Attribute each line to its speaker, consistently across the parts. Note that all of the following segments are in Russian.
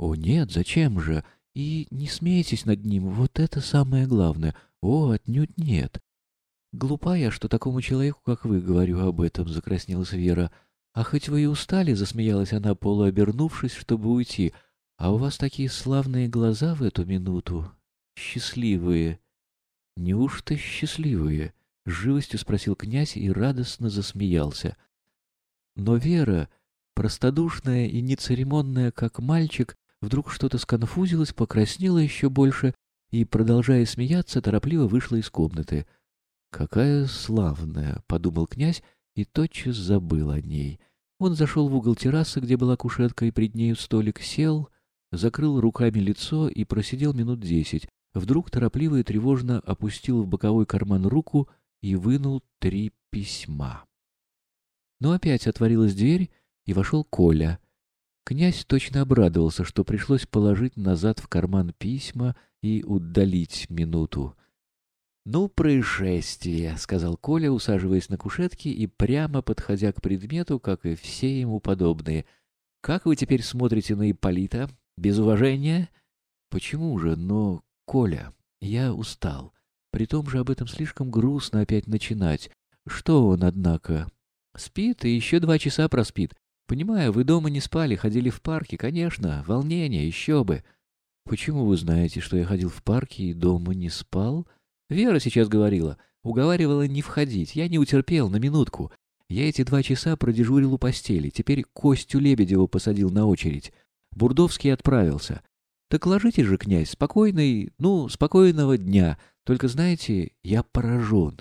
Speaker 1: О, нет, зачем же? И не смейтесь над ним, вот это самое главное. О, отнюдь нет. Глупа я, что такому человеку, как вы, говорю об этом, закраснелась Вера. А хоть вы и устали, засмеялась она, полуобернувшись, чтобы уйти, а у вас такие славные глаза в эту минуту. Счастливые. Неужто счастливые? Живостью спросил князь и радостно засмеялся. Но Вера, простодушная и нецеремонная, как мальчик, вдруг что-то сконфузилась, покраснела еще больше и, продолжая смеяться, торопливо вышла из комнаты. «Какая славная!» — подумал князь и тотчас забыл о ней. Он зашел в угол террасы, где была кушетка, и пред нею столик, сел, закрыл руками лицо и просидел минут десять. Вдруг торопливо и тревожно опустил в боковой карман руку и вынул три письма. Но опять отворилась дверь, и вошел Коля — Князь точно обрадовался, что пришлось положить назад в карман письма и удалить минуту. «Ну, происшествие», — сказал Коля, усаживаясь на кушетке и прямо подходя к предмету, как и все ему подобные. «Как вы теперь смотрите на Ипполита? Без уважения?» «Почему же? Но, Коля, я устал. Притом же об этом слишком грустно опять начинать. Что он, однако?» «Спит и еще два часа проспит. Понимаю, вы дома не спали, ходили в парке, конечно, волнение, еще бы. Почему вы знаете, что я ходил в парке и дома не спал? Вера сейчас говорила, уговаривала не входить. Я не утерпел на минутку. Я эти два часа продежурил у постели, теперь Костю Лебедеву посадил на очередь. Бурдовский отправился. Так ложитесь же, князь, спокойный, ну, спокойного дня. Только знаете, я поражен.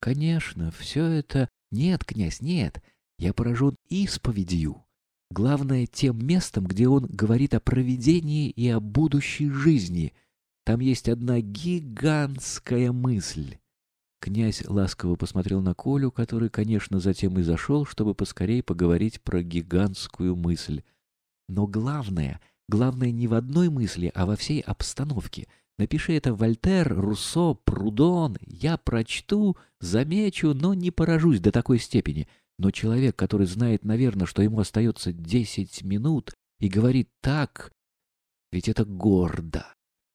Speaker 1: Конечно, все это... Нет, князь, нет. Я поражен исповедью. Главное, тем местом, где он говорит о провидении и о будущей жизни. Там есть одна гигантская мысль. Князь ласково посмотрел на Колю, который, конечно, затем и зашел, чтобы поскорее поговорить про гигантскую мысль. Но главное, главное не в одной мысли, а во всей обстановке. Напиши это Вольтер, Руссо, Прудон, я прочту, замечу, но не поражусь до такой степени — но человек, который знает, наверное, что ему остается десять минут, и говорит так, ведь это гордо,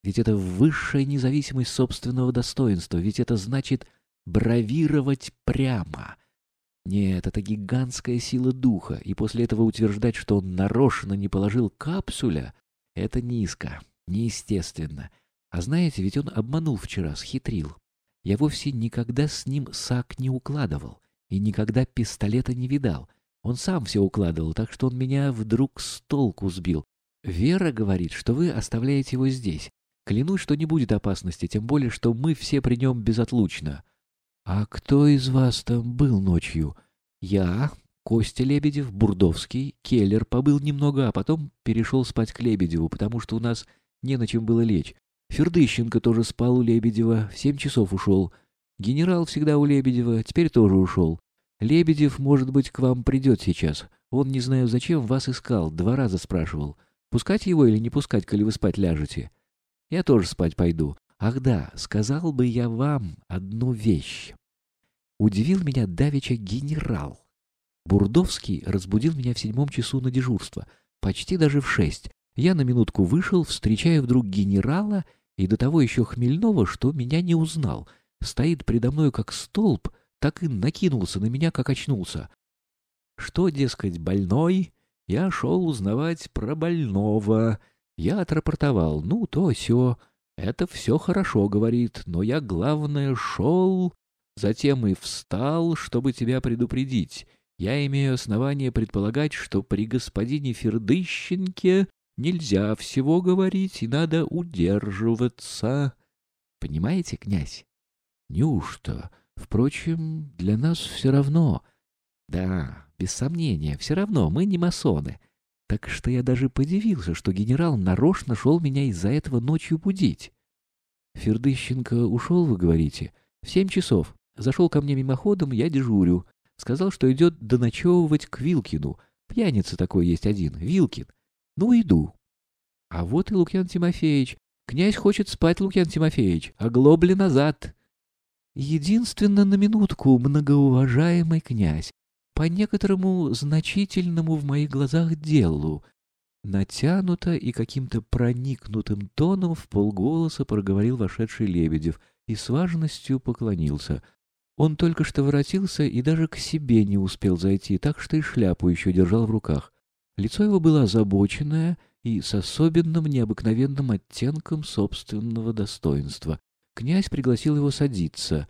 Speaker 1: ведь это высшая независимость собственного достоинства, ведь это значит бравировать прямо. Нет, это гигантская сила духа, и после этого утверждать, что он нарочно не положил капсуля, это низко, неестественно. А знаете, ведь он обманул вчера, схитрил. Я вовсе никогда с ним сак не укладывал и никогда пистолета не видал. Он сам все укладывал, так что он меня вдруг с толку сбил. Вера говорит, что вы оставляете его здесь. Клянусь, что не будет опасности, тем более, что мы все при нем безотлучно. А кто из вас там был ночью? Я, Костя Лебедев, Бурдовский, Келлер побыл немного, а потом перешел спать к Лебедеву, потому что у нас не на чем было лечь. Фердыщенко тоже спал у Лебедева, в семь часов ушел. Генерал всегда у Лебедева, теперь тоже ушел. Лебедев, может быть, к вам придет сейчас. Он, не знаю зачем, вас искал, два раза спрашивал. Пускать его или не пускать, коли вы спать ляжете? Я тоже спать пойду. Ах да, сказал бы я вам одну вещь. Удивил меня давеча генерал. Бурдовский разбудил меня в седьмом часу на дежурство, почти даже в шесть. Я на минутку вышел, встречая вдруг генерала и до того еще хмельного, что меня не узнал — стоит предо мною как столб, так и накинулся на меня, как очнулся. Что, дескать, больной? Я шел узнавать про больного. Я отрапортовал, ну, то все. Это все хорошо, говорит, но я, главное, шел, затем и встал, чтобы тебя предупредить. Я имею основание предполагать, что при господине Фердыщенке нельзя всего говорить и надо удерживаться. Понимаете, князь? Неужто? Впрочем, для нас все равно. Да, без сомнения, все равно, мы не масоны. Так что я даже подивился, что генерал нарочно шел меня из-за этого ночью будить. Фердыщенко ушел, вы говорите? В семь часов. Зашел ко мне мимоходом, я дежурю. Сказал, что идет доночевывать к Вилкину. Пьяница такой есть один, Вилкин. Ну, иду. А вот и Лукьян Тимофеевич. Князь хочет спать, Лукьян Тимофеевич. Оглобли назад. Единственно на минутку, многоуважаемый князь, по некоторому значительному в моих глазах делу. Натянуто и каким-то проникнутым тоном в полголоса проговорил вошедший Лебедев и с важностью поклонился. Он только что воротился и даже к себе не успел зайти, так что и шляпу еще держал в руках. Лицо его было озабоченное и с особенным необыкновенным оттенком собственного достоинства. Князь пригласил его садиться